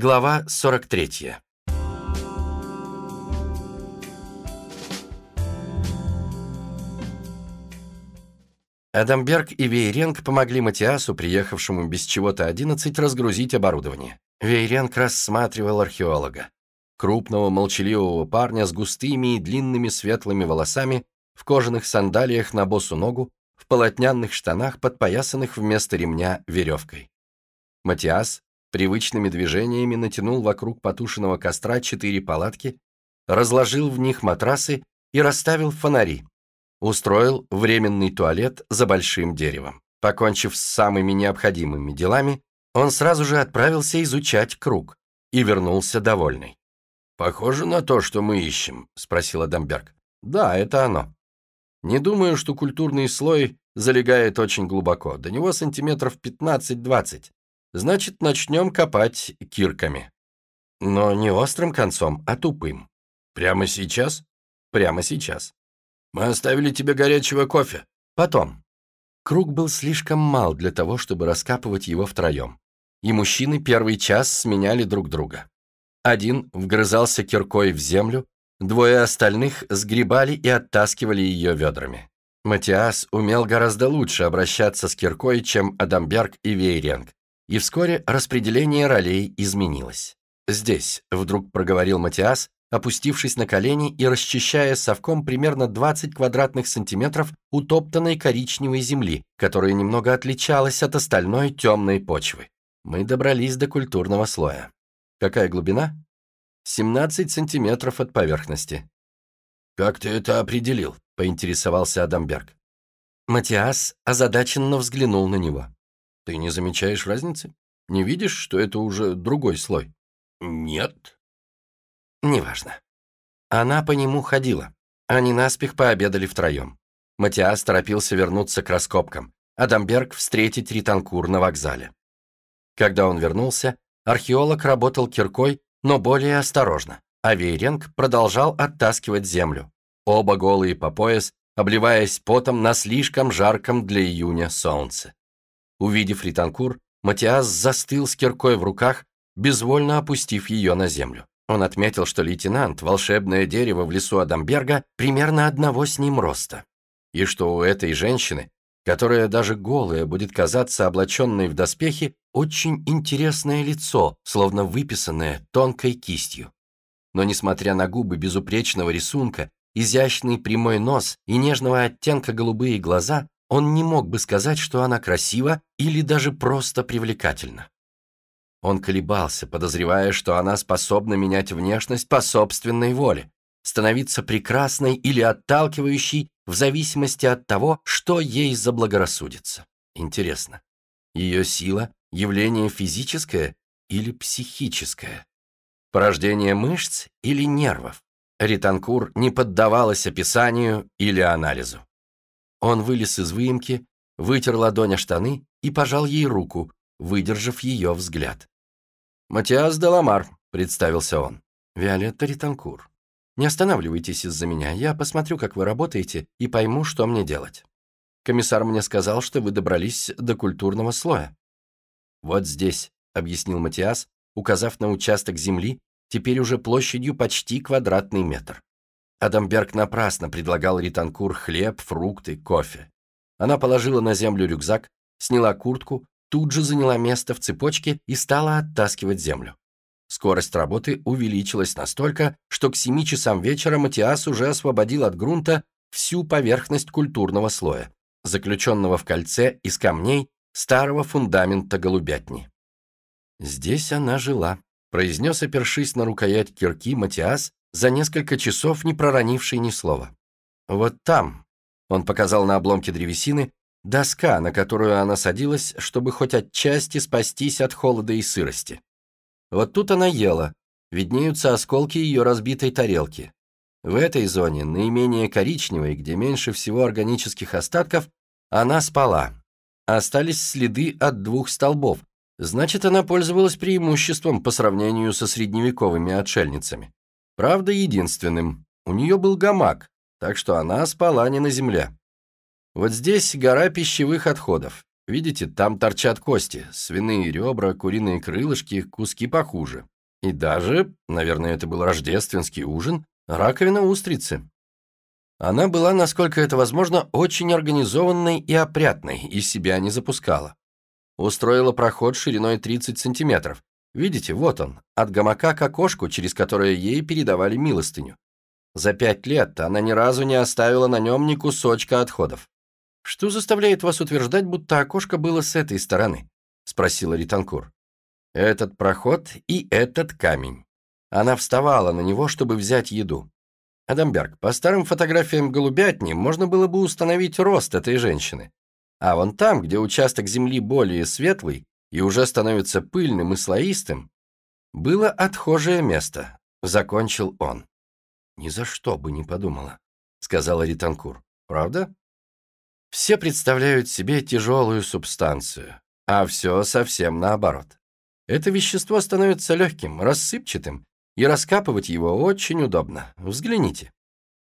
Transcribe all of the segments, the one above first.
Глава 43. Адамберг и Вейренг помогли Матиасу, приехавшему без чего-то 11, разгрузить оборудование. Вейренг рассматривал археолога. Крупного молчаливого парня с густыми и длинными светлыми волосами, в кожаных сандалиях на босу ногу, в полотняных штанах, подпоясанных вместо ремня веревкой. Матиас привычными движениями натянул вокруг потушенного костра четыре палатки, разложил в них матрасы и расставил фонари. Устроил временный туалет за большим деревом. Покончив с самыми необходимыми делами, он сразу же отправился изучать круг и вернулся довольный. «Похоже на то, что мы ищем», — спросил Адамберг. «Да, это оно. Не думаю, что культурный слой залегает очень глубоко, до него сантиметров 15-20. Значит, начнем копать кирками. Но не острым концом, а тупым. Прямо сейчас? Прямо сейчас. Мы оставили тебе горячего кофе. Потом. Круг был слишком мал для того, чтобы раскапывать его втроем. И мужчины первый час сменяли друг друга. Один вгрызался киркой в землю, двое остальных сгребали и оттаскивали ее ведрами. Матиас умел гораздо лучше обращаться с киркой, чем Адамберг и Вейренг, и вскоре распределение ролей изменилось. «Здесь», — вдруг проговорил Матиас, опустившись на колени и расчищая совком примерно 20 квадратных сантиметров утоптанной коричневой земли, которая немного отличалась от остальной темной почвы. Мы добрались до культурного слоя. Какая глубина? 17 сантиметров от поверхности. «Как ты это определил?» — поинтересовался Адамберг. Матиас озадаченно взглянул на него. «Ты не замечаешь разницы? Не видишь, что это уже другой слой?» «Нет», Неважно. Она по нему ходила. Они наспех пообедали втроем. Матиас торопился вернуться к раскопкам, Адамберг встретить Ританкур на вокзале. Когда он вернулся, археолог работал киркой, но более осторожно, а Вейренг продолжал оттаскивать землю. Оба голые по пояс, обливаясь потом на слишком жарком для июня солнце. Увидев Ританкур, Матиас застыл с киркой в руках, безвольно опустив ее на землю. Он отметил, что лейтенант, волшебное дерево в лесу Адамберга, примерно одного с ним роста. И что у этой женщины, которая даже голая будет казаться облаченной в доспехи, очень интересное лицо, словно выписанное тонкой кистью. Но несмотря на губы безупречного рисунка, изящный прямой нос и нежного оттенка голубые глаза, он не мог бы сказать, что она красива или даже просто привлекательна. Он колебался, подозревая, что она способна менять внешность по собственной воле, становиться прекрасной или отталкивающей в зависимости от того, что ей заблагорассудится. Интересно, ее сила – явление физическое или психическое? Порождение мышц или нервов? Ританкур не поддавалась описанию или анализу. Он вылез из выемки, вытер ладонь о штаны и пожал ей руку, выдержав ее взгляд. «Матиас Деламар», — представился он. «Виолетта Ританкур. Не останавливайтесь из-за меня, я посмотрю, как вы работаете, и пойму, что мне делать. Комиссар мне сказал, что вы добрались до культурного слоя». «Вот здесь», — объяснил Матиас, указав на участок земли, теперь уже площадью почти квадратный метр. Адамберг напрасно предлагал Ританкур хлеб, фрукты, кофе. Она положила на землю рюкзак, сняла куртку, тут же заняла место в цепочке и стала оттаскивать землю. Скорость работы увеличилась настолько, что к 7 часам вечера Матиас уже освободил от грунта всю поверхность культурного слоя, заключенного в кольце из камней старого фундамента голубятни. «Здесь она жила», — произнес, опершись на рукоять кирки Матиас, за несколько часов не проронивший ни слова. «Вот там», — он показал на обломке древесины, Доска, на которую она садилась, чтобы хоть отчасти спастись от холода и сырости. Вот тут она ела, виднеются осколки ее разбитой тарелки. В этой зоне, наименее коричневой, где меньше всего органических остатков, она спала. Остались следы от двух столбов, значит, она пользовалась преимуществом по сравнению со средневековыми отшельницами. Правда, единственным. У нее был гамак, так что она спала не на земле. Вот здесь гора пищевых отходов. Видите, там торчат кости, свиные ребра, куриные крылышки, куски похуже. И даже, наверное, это был рождественский ужин, раковина устрицы. Она была, насколько это возможно, очень организованной и опрятной, и себя не запускала. Устроила проход шириной 30 сантиметров. Видите, вот он, от гамака к окошку, через которое ей передавали милостыню. За пять лет она ни разу не оставила на нем ни кусочка отходов. «Что заставляет вас утверждать, будто окошко было с этой стороны?» — спросила Ританкур. «Этот проход и этот камень». Она вставала на него, чтобы взять еду. Адамберг, по старым фотографиям голубятни можно было бы установить рост этой женщины. А вон там, где участок земли более светлый и уже становится пыльным и слоистым, было отхожее место, закончил он. «Ни за что бы не подумала», — сказала Ританкур. «Правда?» Все представляют себе тяжелую субстанцию, а все совсем наоборот. Это вещество становится легким, рассыпчатым, и раскапывать его очень удобно. Взгляните.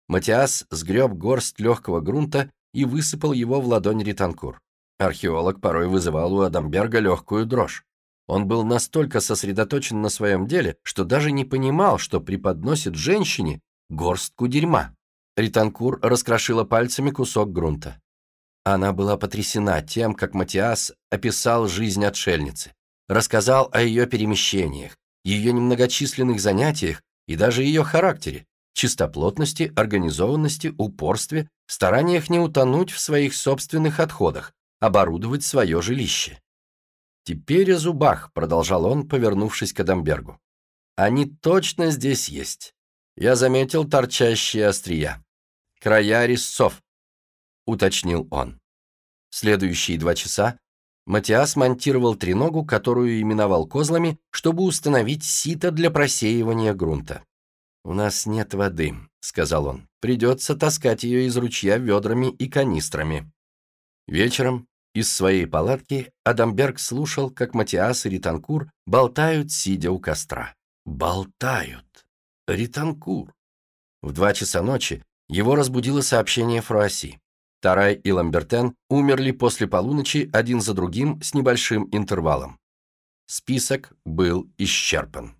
Матиас сгреб горсть легкого грунта и высыпал его в ладонь Ританкур. Археолог порой вызывал у Адамберга легкую дрожь. Он был настолько сосредоточен на своем деле, что даже не понимал, что преподносит женщине горстку дерьма. Ританкур раскрошила пальцами кусок грунта. Она была потрясена тем, как Матиас описал жизнь отшельницы, рассказал о ее перемещениях, ее немногочисленных занятиях и даже ее характере, чистоплотности, организованности, упорстве, стараниях не утонуть в своих собственных отходах, оборудовать свое жилище. «Теперь о зубах», — продолжал он, повернувшись к Адамбергу. «Они точно здесь есть. Я заметил торчащие острия. Края резцов», — уточнил он. Следующие два часа Матиас монтировал треногу, которую именовал козлами, чтобы установить сито для просеивания грунта. «У нас нет воды», — сказал он. «Придется таскать ее из ручья ведрами и канистрами». Вечером из своей палатки Адамберг слушал, как Матиас и Ританкур болтают, сидя у костра. Болтают. Ританкур. В два часа ночи его разбудило сообщение Фруасси. Тарай и Ламбертен умерли после полуночи один за другим с небольшим интервалом. Список был исчерпан.